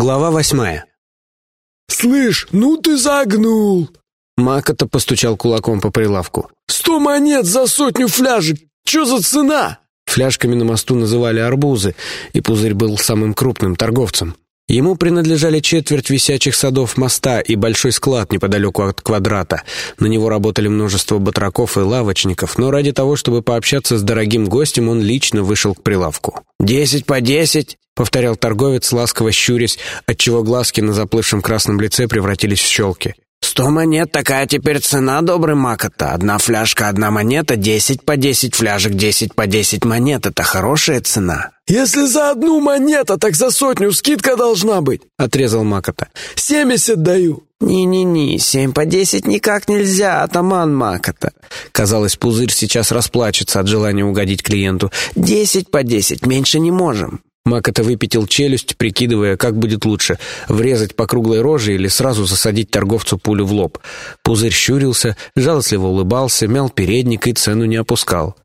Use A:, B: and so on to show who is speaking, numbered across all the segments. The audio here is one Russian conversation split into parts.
A: Глава восьмая.
B: «Слышь, ну ты загнул!»
A: Макота постучал кулаком по прилавку.
B: «Сто монет за сотню фляжек! Че за цена?»
A: Фляжками на мосту называли арбузы, и Пузырь был самым крупным торговцем. Ему принадлежали четверть висячих садов моста и большой склад неподалеку от квадрата. На него работали множество батраков и лавочников, но ради того, чтобы пообщаться с дорогим гостем, он лично вышел к прилавку. «Десять по десять!» — повторял торговец, ласково щурясь, отчего глазки на заплывшем красном лице превратились в щелки. «Сто монет, такая теперь цена, добрый Макота. Одна фляжка, одна монета, десять по десять фляжек, десять по десять монет. Это хорошая цена».
B: «Если за одну монету, так за сотню скидка должна быть», — отрезал Макота. «Семьдесят даю».
A: «Не-не-не, семь по десять никак нельзя, атаман Макота». Казалось, Пузырь сейчас расплачется от желания угодить клиенту. «Десять по десять, меньше не можем». Макота выпятил челюсть, прикидывая, как будет лучше — врезать по круглой роже или сразу засадить торговцу пулю в лоб. Пузырь щурился, жалостливо улыбался, мял передник и цену не опускал.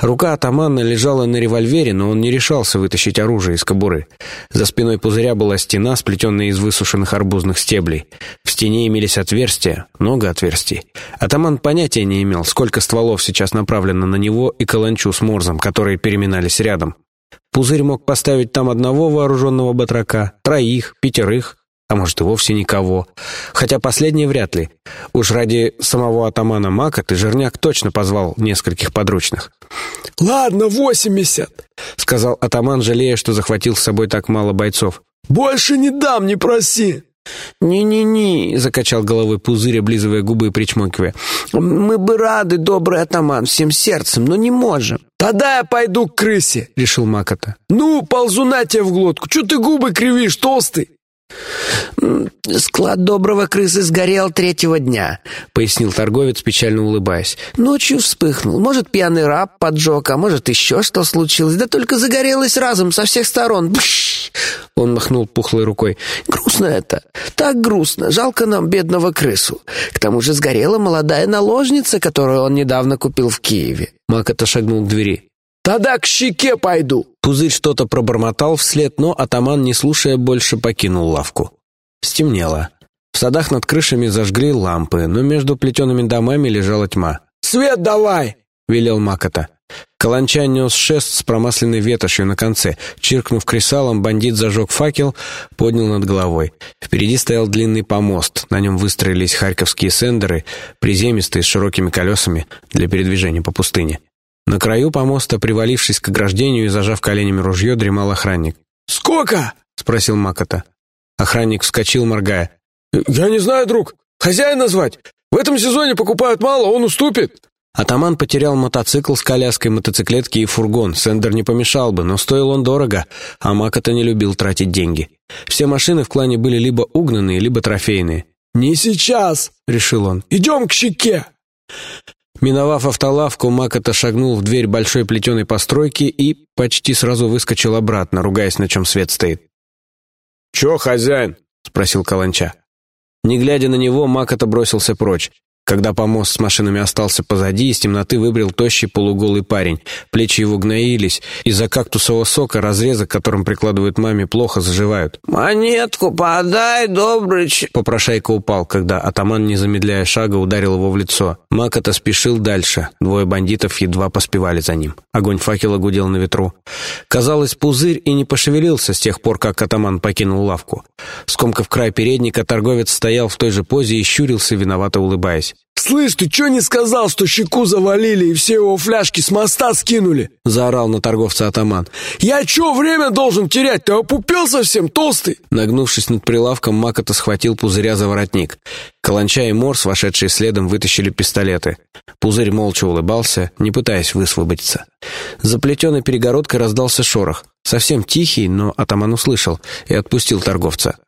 A: Рука атамана лежала на револьвере, но он не решался вытащить оружие из кобуры. За спиной пузыря была стена, сплетенная из высушенных арбузных стеблей. В стене имелись отверстия, много отверстий. Атаман понятия не имел, сколько стволов сейчас направлено на него и каланчу с морзом, которые переминались рядом. Пузырь мог поставить там одного вооруженного батрака, троих, пятерых, а может и вовсе никого. Хотя последнее вряд ли. Уж ради самого атамана Мака ты Жирняк точно позвал нескольких подручных.
B: «Ладно, восемьдесят», —
A: сказал атаман, жалея, что захватил с собой так мало бойцов.
B: «Больше не дам, не проси».
A: «Не-не-не», — закачал головой пузырь, облизывая губы и причмокивая. «Мы бы рады, добрый атаман, всем сердцем, но не можем».
B: «Тогда я пойду к крысе», — решил Макота. «Ну, ползуна тебе в глотку. Чего ты губы кривишь, толстый?»
A: «Склад доброго крысы сгорел третьего дня», — пояснил торговец, печально улыбаясь. «Ночью вспыхнул. Может, пьяный раб поджег, а может, еще что случилось. Да только загорелось разом со всех сторон. Бш! Он махнул пухлой рукой. «Грустно это. Так грустно. Жалко нам бедного крысу. К тому же сгорела молодая наложница, которую он недавно купил в Киеве». Мак отошагнул к двери.
B: «Тогда к щеке пойду!»
A: Пузырь что-то пробормотал вслед, но атаман, не слушая больше, покинул лавку. Стемнело. В садах над крышами зажгли лампы, но между плетеными домами лежала тьма.
B: «Свет давай!»
A: — велел Макота. Каланча нес шест с промасленной ветошью на конце. Чиркнув кресалом, бандит зажег факел, поднял над головой. Впереди стоял длинный помост. На нем выстроились харьковские сендеры, приземистые, с широкими колесами для передвижения по пустыне. На краю помоста, привалившись к ограждению и зажав коленями ружье, дремал охранник.
B: «Сколько?»
A: — спросил Макота. Охранник вскочил, моргая.
B: «Я не знаю, друг. Хозяин назвать. В этом сезоне покупают мало, он уступит».
A: Атаман потерял мотоцикл с коляской, мотоциклетки и фургон. Сендер не помешал бы, но стоил он дорого, а Макота не любил тратить деньги. Все машины в клане были либо угнанные, либо трофейные.
B: «Не сейчас», — решил он. «Идем к щеке».
A: Миновав автолавку, Макота шагнул в дверь большой плетеной постройки и почти сразу выскочил обратно, ругаясь, на чем свет стоит.
B: «Че, хозяин?» — спросил Каланча.
A: Не глядя на него, Макота бросился прочь. Когда помост с машинами остался позади, из темноты выбрел тощий полуголый парень. Плечи его гноились. Из-за кактусового сока разрезы, которым прикладывают маме, плохо заживают.
C: «Монетку подай, Добрыч!»
A: Попрошайка упал, когда атаман, не замедляя шага, ударил его в лицо. Макота спешил дальше. Двое бандитов едва поспевали за ним. Огонь факела гудел на ветру. Казалось, пузырь и не пошевелился с тех пор, как атаман покинул лавку. Скомкав край передника, торговец стоял в той же позе и щурился, виновато улыбаясь.
B: «Слышь, ты чё не сказал, что щеку завалили и все его фляжки с моста скинули?»
A: — заорал на торговца атаман.
B: «Я чё время должен терять? Ты опупел совсем, толстый?»
A: Нагнувшись над прилавком, Макота схватил пузыря за воротник. Каланча и Морс, вошедшие следом, вытащили пистолеты. Пузырь молча улыбался, не пытаясь высвободиться. За плетеной перегородкой раздался шорох. Совсем тихий, но атаман услышал и отпустил торговца.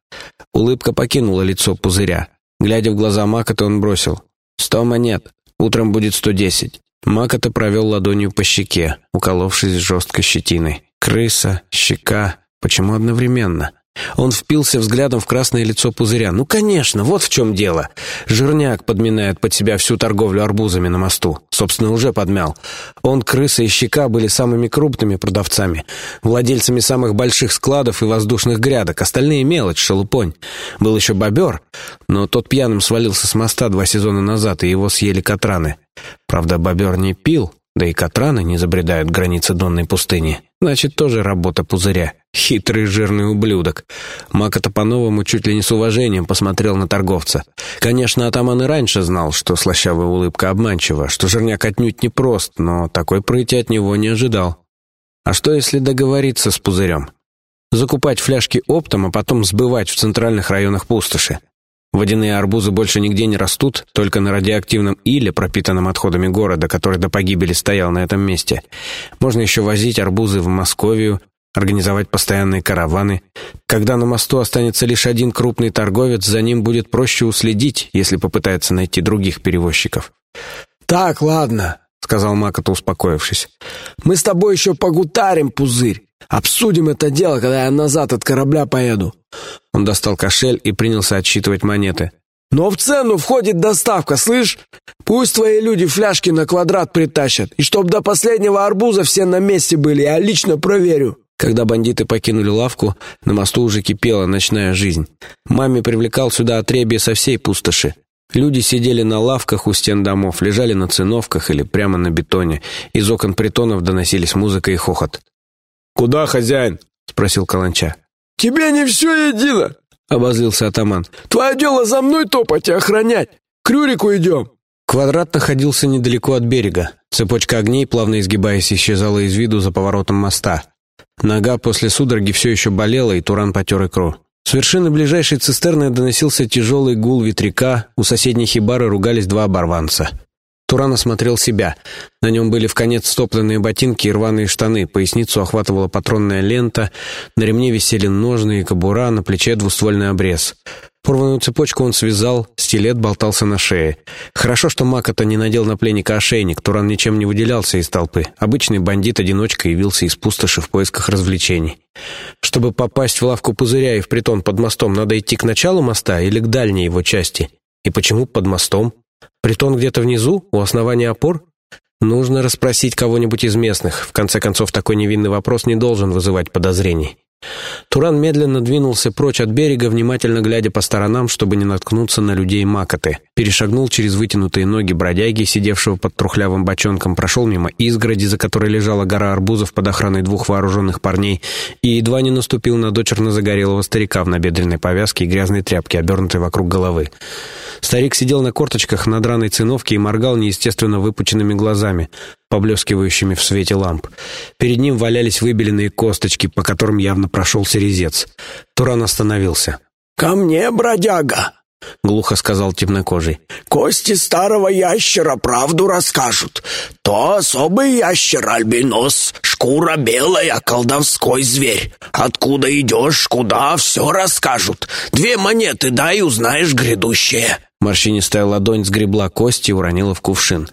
A: Улыбка покинула лицо пузыря. Глядя в глаза Макота, он бросил. «Сто монет. Утром будет сто десять». Макота провел ладонью по щеке, уколовшись жесткой щетиной. «Крыса, щека. Почему одновременно?» Он впился взглядом в красное лицо пузыря. «Ну, конечно, вот в чем дело. Жирняк подминает под себя всю торговлю арбузами на мосту. Собственно, уже подмял. Он, крыса и щека были самыми крупными продавцами, владельцами самых больших складов и воздушных грядок. Остальные мелочь, шелупонь. Был еще бобер, но тот пьяным свалился с моста два сезона назад, и его съели катраны. Правда, бобер не пил, да и катраны не забредают границы донной пустыни. Значит, тоже работа пузыря. Хитрый жирный ублюдок. Макота по-новому чуть ли не с уважением посмотрел на торговца. Конечно, атаман и раньше знал, что слащавая улыбка обманчива, что жирняк отнюдь не прост, но такой прыти от него не ожидал. А что, если договориться с пузырем? Закупать фляжки оптом, а потом сбывать в центральных районах пустоши. Водяные арбузы больше нигде не растут, только на радиоактивном иле, пропитанном отходами города, который до погибели стоял на этом месте. Можно еще возить арбузы в Московию, организовать постоянные караваны. Когда на мосту останется лишь один крупный торговец, за ним будет проще уследить, если попытается найти других перевозчиков.
B: «Так, ладно», — сказал Макота, успокоившись. «Мы с тобой еще погутарим, пузырь. Обсудим это дело, когда я назад от корабля поеду».
A: Он достал кошель и принялся отсчитывать монеты.
B: «Но в цену входит доставка, слышь? Пусть твои люди фляжки на квадрат притащат, и чтоб до последнего арбуза все на месте были, я лично проверю».
A: Когда бандиты покинули лавку, на мосту уже кипела ночная жизнь. Маме привлекал сюда отребье со всей пустоши. Люди сидели на лавках у стен домов, лежали на циновках или прямо на бетоне. Из окон притонов доносились музыка и хохот.
B: «Куда, хозяин?» — спросил Каланча. «Тебе не все едино!» — обозлился атаман. «Твое дело за мной топать и охранять! К Рюрику идем!»
A: Квадрат находился недалеко от берега. Цепочка огней, плавно изгибаясь, исчезала из виду за поворотом моста. Нога после судороги все еще болела, и Туран потер икру. С вершины ближайшей цистерны доносился тяжелый гул ветряка, у соседней хибары ругались два оборванца. Туран осмотрел себя. На нем были в конец стопленные ботинки и рваные штаны, поясницу охватывала патронная лента, на ремне висели ножны и кобура, на плече двуствольный обрез. Порванную цепочку он связал, стилет болтался на шее. Хорошо, что Макота не надел на пленника ошейник, Туран ничем не выделялся из толпы. Обычный бандит-одиночка явился из пустоши в поисках развлечений. Чтобы попасть в лавку пузыря и в притон под мостом, надо идти к началу моста или к дальней его части? И почему под мостом? Притон где-то внизу, у основания опор? Нужно расспросить кого-нибудь из местных. В конце концов, такой невинный вопрос не должен вызывать подозрений. Туран медленно двинулся прочь от берега, внимательно глядя по сторонам, чтобы не наткнуться на людей Макоты. Перешагнул через вытянутые ноги бродяги, сидевшего под трухлявым бочонком, прошел мимо изгороди, за которой лежала гора арбузов под охраной двух вооруженных парней, и едва не наступил на дочерно загорелого старика в набедренной повязке и грязной тряпке, обернутой вокруг головы. Старик сидел на корточках на драной циновке и моргал неестественно выпученными глазами поблескивающими в свете ламп. Перед ним валялись выбеленные косточки, по которым явно прошелся резец. Туран остановился.
B: «Ко мне, бродяга!»
A: — глухо сказал темнокожий.
B: «Кости старого ящера правду расскажут. То особый ящер альбинос, шкура белая, колдовской зверь. Откуда идешь, куда, все расскажут. Две монеты дай, узнаешь грядущее».
A: Морщинистая ладонь сгребла кости и уронила в кувшин.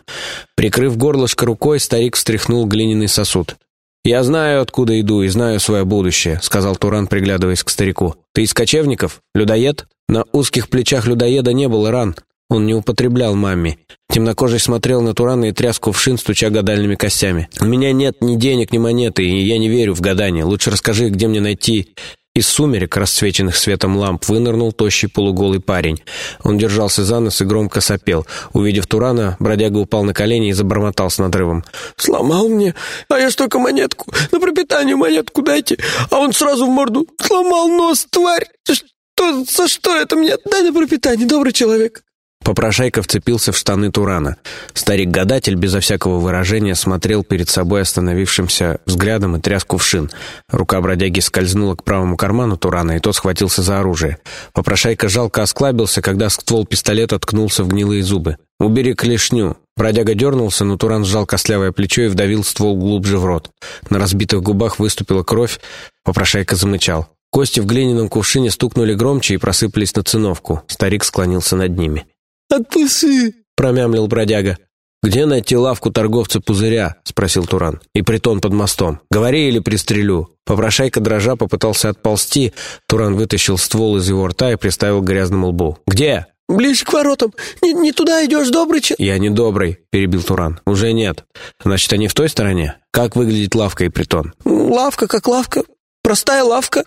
A: Прикрыв горлышко рукой, старик встряхнул глиняный сосуд. «Я знаю, откуда иду, и знаю свое будущее», — сказал Туран, приглядываясь к старику. «Ты из кочевников? Людоед?» На узких плечах людоеда не было ран. Он не употреблял маме. Темнокожий смотрел на Турана и тряс кувшин, стуча гадальными костями. «У меня нет ни денег, ни монеты, и я не верю в гадание. Лучше расскажи, где мне найти из сумерек, расцвеченных светом ламп, вынырнул тощий полуголый парень. Он держался за нос и громко сопел. Увидев Турана, бродяга упал на колени и забормотал с надрывом.
B: «Сломал мне, а я ж только монетку, на пропитание монетку дайте, а он сразу в морду сломал нос, тварь! Что, за что это мне? Дай на пропитание, добрый человек!»
A: Попрошайка вцепился в штаны Турана. Старик-гадатель безо всякого выражения смотрел перед собой остановившимся взглядом и тряс кувшин. Рука бродяги скользнула к правому карману Турана, и тот схватился за оружие. Попрошайка жалко осклабился, когда ствол пистолета ткнулся в гнилые зубы. «Убери клешню!» Бродяга дернулся, но Туран сжал костлявое плечо и вдавил ствол глубже в рот. На разбитых губах выступила кровь, попрошайка замычал. Кости в глиняном кувшине стукнули громче и просыпались на циновку. Старик склонился над ними.
B: «Отпусти!»
A: — промямлил бродяга. «Где найти лавку торговца пузыря?» — спросил Туран. «И притон под мостом. Говори или пристрелю». Попрошайка дрожа попытался отползти. Туран вытащил ствол из его рта и приставил к грязному лбу. «Где?»
C: «Ближе к воротам. Не, не туда идешь, добрый че...»
A: «Я не добрый», — перебил Туран. «Уже нет. Значит, они в той стороне? Как выглядит лавка и притон?»
C: «Лавка как лавка. Простая лавка».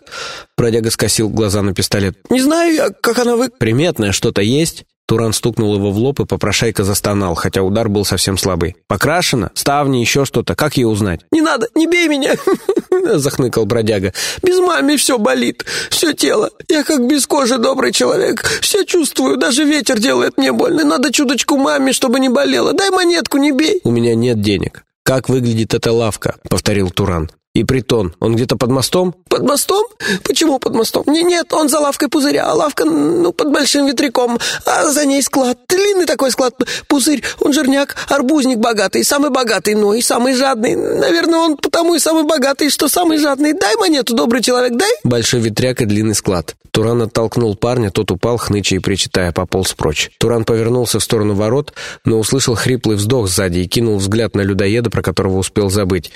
A: Бродяга скосил глаза на пистолет.
C: «Не знаю я, как она вы...»
A: «Приметное что-то есть?» Туран стукнул его в лоб, и попрошайка застонал, хотя удар был совсем слабый. «Покрашено? Ставни, еще что-то? Как ее узнать?»
C: «Не надо, не бей меня!» — захныкал бродяга. «Без мамы все болит, все тело. Я как без кожи добрый человек. Все чувствую, даже ветер делает мне больно. Надо чуточку маме, чтобы не болело. Дай монетку, не бей!»
A: «У меня нет денег. Как выглядит эта лавка?» — повторил Туран. И притон, он где-то под мостом?
C: Под мостом? Почему под мостом? Не, нет, он за лавкой пузыря, а лавка, ну, под большим ветряком, а за ней склад. Длинный такой склад. Пузырь, он жирняк, арбузник богатый, самый богатый, но и самый жадный. Наверное, он потому и самый богатый, что самый жадный. Дай монету, добрый человек, дай.
A: Большой ветряк и длинный склад. Туран оттолкнул парня, тот упал, хныча и причитая, пополз прочь. Туран повернулся в сторону ворот, но услышал хриплый вздох сзади и кинул взгляд на людоеда, про которого успел забыть.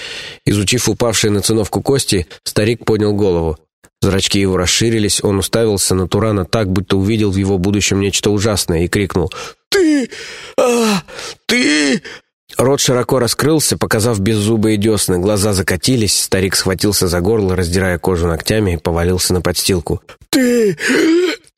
A: Изучив упавший на циновку кости, старик поднял голову. Зрачки его расширились, он уставился на Турана так, будто увидел в его будущем нечто ужасное, и крикнул
B: «Ты! А, ты!»
A: Рот широко раскрылся, показав беззубые десны, глаза закатились, старик схватился за горло, раздирая кожу ногтями, и повалился на подстилку.
B: «Ты!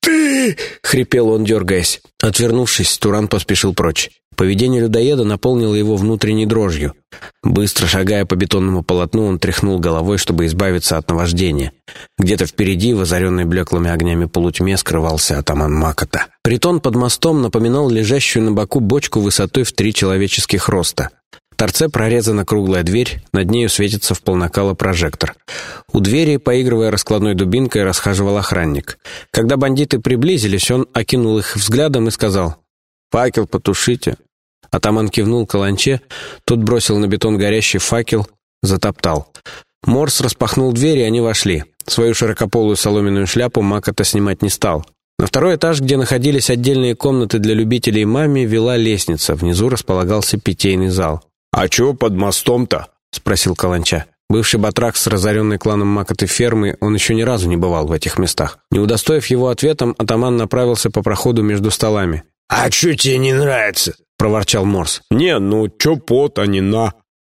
B: Ты!»
A: — хрипел он, дергаясь. Отвернувшись, Туран поспешил прочь. Поведение людоеда наполнило его внутренней дрожью. Быстро шагая по бетонному полотну, он тряхнул головой, чтобы избавиться от наваждения. Где-то впереди, в озаренной блеклыми огнями полутьме, скрывался атаман Макота. Притон под мостом напоминал лежащую на боку бочку высотой в три человеческих роста. Торце прорезана круглая дверь, над нею светится в полнакало прожектор. У двери, поигрывая раскладной дубинкой, расхаживал охранник. Когда бандиты приблизились, он окинул их взглядом и сказал «Факел потушите». Атаман кивнул каланче, тот бросил на бетон горящий факел, затоптал. Морс распахнул дверь, и они вошли. Свою широкополую соломенную шляпу Макота снимать не стал. На второй этаж, где находились отдельные комнаты для любителей мами, вела лестница. Внизу располагался питейный зал.
B: «А чего под мостом-то?»
A: — спросил Каланча. Бывший батрак с разоренной кланом Макоты фермы, он еще ни разу не бывал в этих местах. Не удостоив его ответом, атаман направился по проходу между столами.
B: «А что тебе не нравится?»
A: проворчал Морс.
B: «Не, ну чё пот, а не на».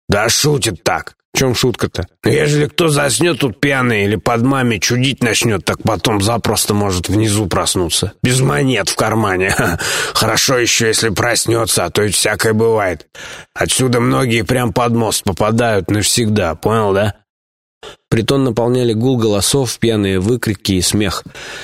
B: «Да шутит так».
A: «В чем шутка-то?»
B: «Ежели кто заснет тут пьяный или под маме чудить начнет, так потом запросто может внизу проснуться. Без монет в кармане. Хорошо еще, если проснется, а то ведь всякое бывает. Отсюда многие прям под мост попадают навсегда, понял, да?»
A: Притон наполняли гул голосов, пьяные выкрики и смех.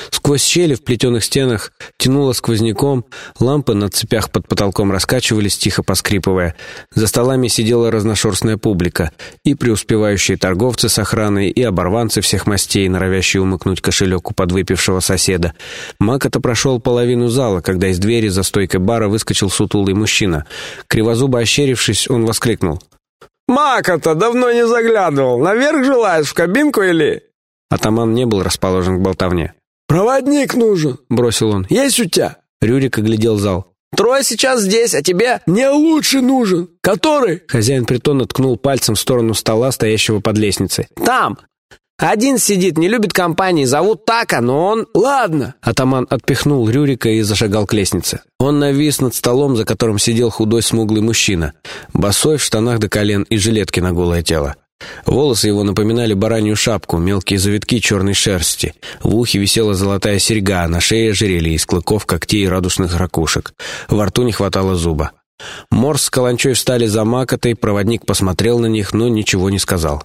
A: Сквозь щели в плетеных стенах тянуло сквозняком, лампы на цепях под потолком раскачивались, тихо поскрипывая. За столами сидела разношерстная публика, и преуспевающие торговцы с охраной, и оборванцы всех мастей, норовящие умыкнуть кошелек у подвыпившего соседа. Макота прошел половину зала, когда из двери за стойкой бара выскочил сутулый мужчина. Кривозубо ощерившись, он воскликнул.
C: Мака-то давно не заглядывал. Наверх желаешь, в кабинку или...»
A: Атаман не был расположен к болтовне.
C: «Проводник нужен», — бросил он. «Есть у тебя?»
A: Рюрик оглядел зал.
C: «Трое сейчас здесь, а тебе?»
B: «Мне лучше нужен. Который?»
A: Хозяин притона ткнул пальцем в сторону стола, стоящего под лестницей.
C: «Там! Один сидит, не любит компании, зовут Така, но он... Ладно!»
A: Атаман отпихнул Рюрика и зашагал к лестнице. Он навис над столом, за которым сидел худой смуглый мужчина, босой в штанах до колен и жилетке на голое тело. Волосы его напоминали баранью шапку, мелкие завитки черной шерсти. В ухе висела золотая серьга, на шее ожерелье из клыков, когтей и радужных ракушек. Во рту не хватало зуба. Морс с Каланчой встали за макотой, проводник посмотрел на них, но ничего не сказал.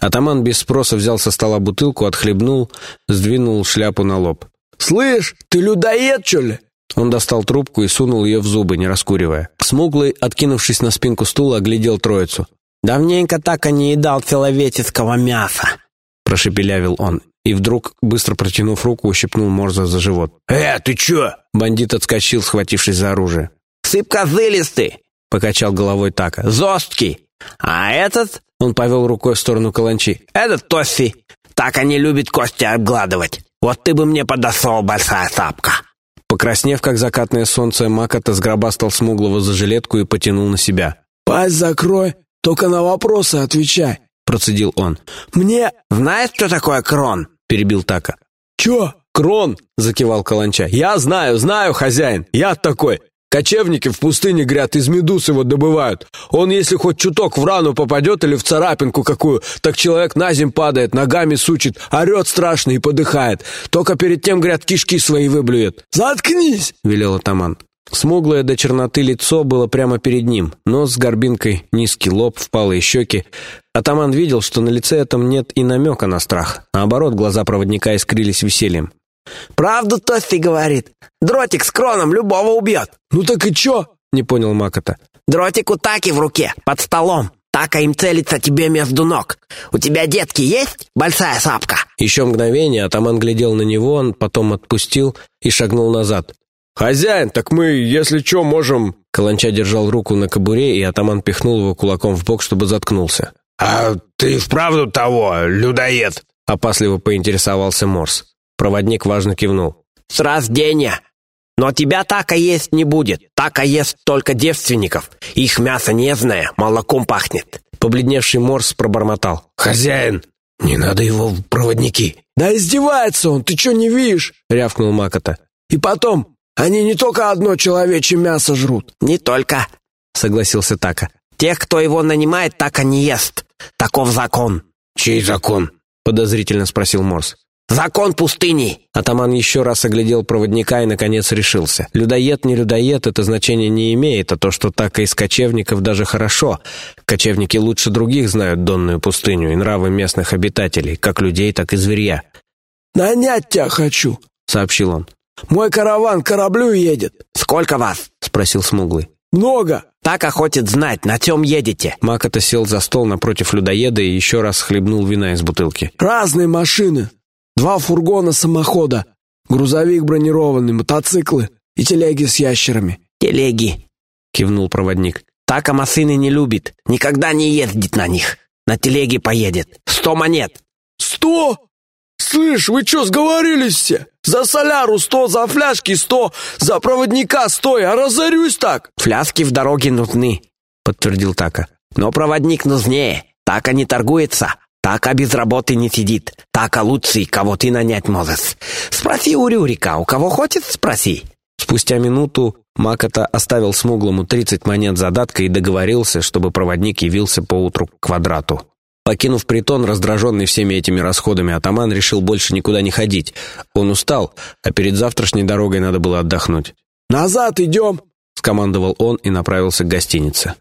A: Атаман без спроса взял со стола бутылку, отхлебнул, сдвинул шляпу на лоб.
B: «Слышь, ты людоед, что ли?»
A: Он достал трубку и сунул ее в зубы, не раскуривая. Смуглый, откинувшись на спинку стула, оглядел троицу.
C: «Давненько так и не едал человеческого мяса», —
A: прошепелявил он. И вдруг, быстро протянув руку, ущипнул Морза за живот.
B: «Э, ты чё?»
A: Бандит отскочил, схватившись за оружие.
C: «Сып козылистый!» — покачал головой Така. «Зосткий! А этот
A: он повел рукой в сторону каланчи.
C: «Этот Тосси! Так они любят кости обгладывать! Вот ты бы мне подошел, большая сапка!»
A: Покраснев, как закатное солнце, Макота сгробастал смуглого за жилетку и потянул на себя.
B: «Пасть закрой, только на вопросы отвечай», — процедил он. «Мне...»
C: «Знаешь, что такое крон?» — перебил Така.
B: «Чё?»
A: «Крон!» — закивал Каланча. «Я знаю, знаю, хозяин! Я такой! Кочевники в пустыне, гряд, из медуз его добывают. Он, если хоть чуток в рану попадет или в царапинку какую, так человек на земь падает, ногами сучит, орет страшно и подыхает. Только перед тем, гряд, кишки свои выблюет.
B: «Заткнись!» — велел атаман.
A: Смуглое до черноты лицо было прямо перед ним. Нос с горбинкой, низкий лоб, впалые щеки. Атаман видел, что на лице этом нет и намека на страх. Наоборот, глаза проводника искрились весельем.
C: «Правду Тосси говорит. Дротик с кроном любого убьет».
B: «Ну так и чё?»
A: — не понял Макота.
C: «Дротик у Таки в руке, под столом. Така им целится тебе между ног. У тебя детки есть? Большая сапка?»
A: Еще мгновение атаман глядел на него, он потом отпустил и шагнул назад. «Хозяин, так мы, если чё, можем...» Каланча держал руку на кобуре, и атаман пихнул его кулаком в бок, чтобы заткнулся.
B: «А ты вправду того, людоед?»
A: — опасливо поинтересовался Морс. Проводник важно кивнул.
C: «С рождения! Но тебя така есть не будет. Така ест только девственников. Их мясо нежное, молоком пахнет».
A: Побледневший Морс пробормотал.
B: «Хозяин, не надо его в проводники». «Да издевается он, ты что не видишь?» — рявкнул Макота. «И потом, они не только одно человечье мясо жрут».
C: «Не только», — согласился Така. «Тех, кто его нанимает, така не ест. Таков закон».
B: «Чей закон?»
A: — подозрительно спросил Морс.
C: «Закон пустыни!»
A: Атаман еще раз оглядел проводника и, наконец, решился. Людоед, не людоед, это значение не имеет, а то, что так и из кочевников даже хорошо. Кочевники лучше других знают донную пустыню и нравы местных обитателей, как людей, так и зверья.
B: «Нанять тебя хочу», — сообщил он. «Мой караван кораблю едет».
C: «Сколько вас?» — спросил Смуглый.
B: «Много».
C: «Так охотит знать, на чем едете?»
A: Макота сел за стол напротив людоеда и еще раз хлебнул вина из бутылки.
B: «Разные машины. Два фургона самохода, грузовик бронированный, мотоциклы и телеги с ящерами».
C: «Телеги», — кивнул проводник. «Так Амасыны не любит, никогда не ездит на них. На телеге поедет. Сто монет».
B: «Сто? Слышь, вы что, сговорились все? За соляру сто, за фляжки сто, за проводника сто, я разорюсь так!»
C: «Фляжки в дороге нужны», — подтвердил Така. «Но проводник нужнее. Така не торгуется. Така без работы не сидит. Така лучший, кого ты нанять можешь. Спроси у Рюрика, у кого хочет, спроси».
A: Спустя минуту Макота оставил смуглому 30 монет задатка и договорился, чтобы проводник явился поутру к квадрату. Покинув притон, раздраженный всеми этими расходами, атаман решил больше никуда не ходить. Он устал, а перед завтрашней дорогой надо было отдохнуть.
B: «Назад идем!»
A: — скомандовал он и направился к гостинице.